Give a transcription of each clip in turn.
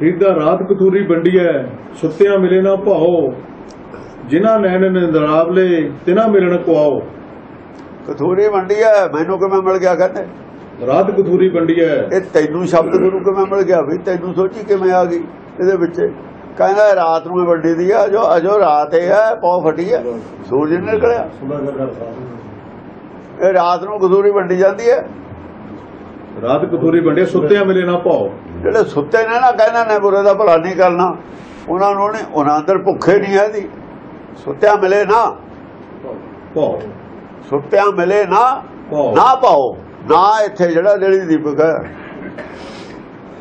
ਖਰੀਦਾ ਰਾਤ ਕਥੂਰੀ ਵੰਡੀਐ ਸੁੱਤਿਆਂ ਮਿਲੇ ਨਾ ਭਾਓ। ਜਿਨ੍ਹਾਂ ਨੈਣ ਨਿੰਦਰਾਵਲੇ ਤਿਨਾ ਮਿਲਣ ਕੁਆਓ। ਕਥੂਰੀ ਮੰਡੀ ਹੈ ਮੈਨੂੰ ਕਿਵੇਂ ਮਿਲ ਗਿਆ ਕਹਿੰਦੇ? ਰਾਤ ਕਥੂਰੀ ਵੰਡੀਐ ਇਹ ਤੈਨੂੰ ਸ਼ਬਦ ਗੁਰੂ ਕਿਵੇਂ ਮਿਲ ਗਿਆ ਵੀ ਤੈਨੂੰ ਸੋਚੀ ਕਿਵੇਂ ਆ ਗਈ ਇਹਦੇ ਵਿੱਚ? ਕਹਿੰਦਾ ਰਾਤ ਨੂੰ ਵੱਡੀ ਦੀ ਆ ਜੋ ਅਜੋ ਰਾਤ ਇਹ ਹੈ ਪੌ ਫਟੀ ਹੈ ਸੂਰਜ ਨਿਕਲਿਆ। ਇਹ ਰਾਤ ਨੂੰ ਕਥੂਰੀ ਵੰਡੀ ਜਾਂਦੀ ਹੈ ਰਾਤ ਕਥੂਰੀ ਵੰਡੇ ਸੁੱਤਿਆਂ ਮਿਲੇ ਨਾ ਭਾਓ। ਜਿਹੜੇ ਸੁੱਤੇ ਨੇ ਨਾ ਕਹਿੰਦੇ ਨੇ ਬੁਰੇ ਦਾ ਭਲਾ ਨਹੀਂ ਕਰਨਾ। ਉਹਨਾਂ ਨੂੰ ਨਹੀਂ ਉਹਨਾਂ ਅੰਦਰ ਭੁੱਖੇ ਨਹੀਂ ਹੈ ਦੀ ਸੁੱਤਿਆਂ ਮਿਲੇ ਨਾ। ਭਾਓ। ਸੁੱਤਿਆਂ ਮਿਲੇ ਨਾ ਨਾ ਪਾਓ ਨਾ ਇੱਥੇ ਜਿਹੜਾ ਦੇਲੀ ਦੀਪਕ ਹੈ।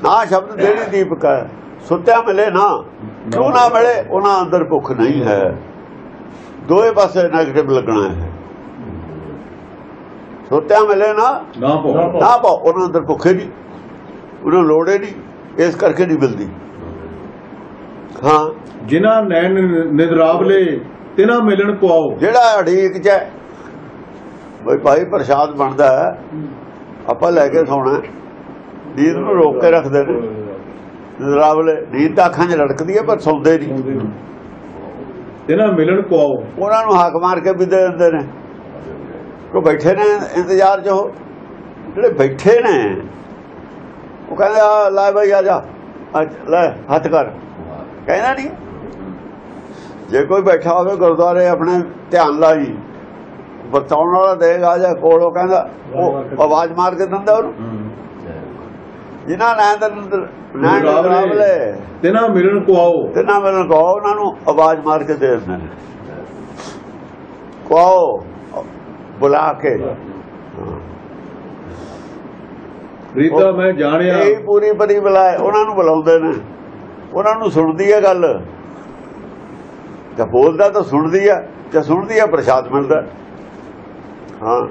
ਨਾ ਸ਼ਬਦ ਦੇਲੀ ਦੀਪਕ ਹੈ। ਸੁੱਤਿਆਂ ਮਿਲੇ ਨਾ। ਕਿਉਂ ਨਾ ਮਿਲੇ ਉਹਨਾਂ ਅੰਦਰ ਭੁੱਖ ਨਹੀਂ ਹੈ। ਦੋਏ ਪਾਸੇ 네ਗੇਟਿਵ ਲੱਗਣਾ ਹੈ। ਸੁੱਤਿਆਂ ਮਿਲੇ ਨਾ ਨਾ ਭਾਓ ਨਾ ਪਾਓ ਉਹਨਾਂ ਅੰਦਰ ਭੁੱਖੇ ਨਹੀਂ ਉਹਨਾਂ ਲੋੜ ਨਹੀਂ ਇਸ ਕਰਕੇ ਨਹੀਂ ਮਿਲਦੀ। ਹਾਂ। ਜਿਨ੍ਹਾਂ ਨੈਣ ਨਿੰਦਰਾਵਲੇ ਤਿਨਾ ਮਿਲਣ ਕੁਆਓ ਜਿਹੜਾ ਅੜੀਕ ਚ ਹੈ ਬਈ ਭਾਈ ਪ੍ਰਸ਼ਾਦ ਬਣਦਾ ਹੈ ਆਪਾਂ ਲੈ ਕੇ ਸੌਣਾ। ਨੀਂਦ ਨੂੰ ਰੋਕ ਕੇ ਰੱਖਦੇ ਨੇ। ਨਜ਼ਰਾਵਲੇ ਨੀਂਦ ਤਾਂ ਅੱਖਾਂ 'ਚ ਲੜਕਦੀ ਹੈ ਪਰ ਸੌਂਦੇ ਨਹੀਂ। ਤਿਨਾ ਮਿਲਣ ਕੁਆਓ ਉਹਨਾਂ ਨੂੰ ਹੱਕ ਮਾਰ ਕੇ ਵੀ ਦੇ ਦਿੰਦੇ ਨੇ। ਕੋ ਬੈਠੇ ਨੇ ਇੰਤਜ਼ਾਰ 'ਚ ਉਹ। ਜਿਹੜੇ ਬੈਠੇ ਨੇ ਉਹ ਕਹਿੰਦੇ ਆ ਲੈ ਬਈ ਆ ਜਾ। ਲੈ ਹੱਥ ਕਰ। ਕਹਿੰਦਾ ਨਹੀਂ ਜੇ ਕੋਈ ਬੈਠਾ ਹੋਵੇ ਗੁਰਦੁਆਰੇ ਆਪਣੇ ਧਿਆਨ ਲਾਈ ਬਤਾਉਣ ਵਾਲਾ ਦੇਗਾ ਆ ਜਾ ਕੋਲ ਉਹ ਕਹਿੰਦਾ ਉਹ ਆਵਾਜ਼ ਮਾਰ ਕੇ ਦਿੰਦਾ ਉਹਨੂੰ। ਜਿਨ੍ਹਾਂ ਨੈਂਦ ਨੈਂਦ ਰਾਵਲੇ ਤਿਨਾ ਮਿਲਣ ਕੁਆਓ। ਤੇ ਨਾ ਮੈਨੂੰ ਕਹੋ ਉਹਨਾਂ ਨੂੰ ਆਵਾਜ਼ ਮਾਰ ਕੇ ਦੇ ਦਿੰਦੇ ਨੇ। ਕਹੋ ਬੁਲਾ ਕੇ। ਖਰੀਦਾ ਮੈਂ ਜਾਣਿਆ। ਇਹ ਪੂਰੀ ਬਰੀ ਬੁਲਾਏ ਉਹਨਾਂ ਨੂੰ ਬੁਲਾਉਂਦੇ ਨੇ। ਉਹਨਾਂ ਨੂੰ ਸੁਣਦੀ ਹੈ ਗੱਲ। ਤੇ ਬੋਲਦਾ ਤਾਂ ਸੁਣਦੀ ਹੈ ਤੇ ਸੁਣਦੀ ਹੈ ਪ੍ਰਸ਼ਾਦ ਮਿਲਦਾ। ਹਾਂ।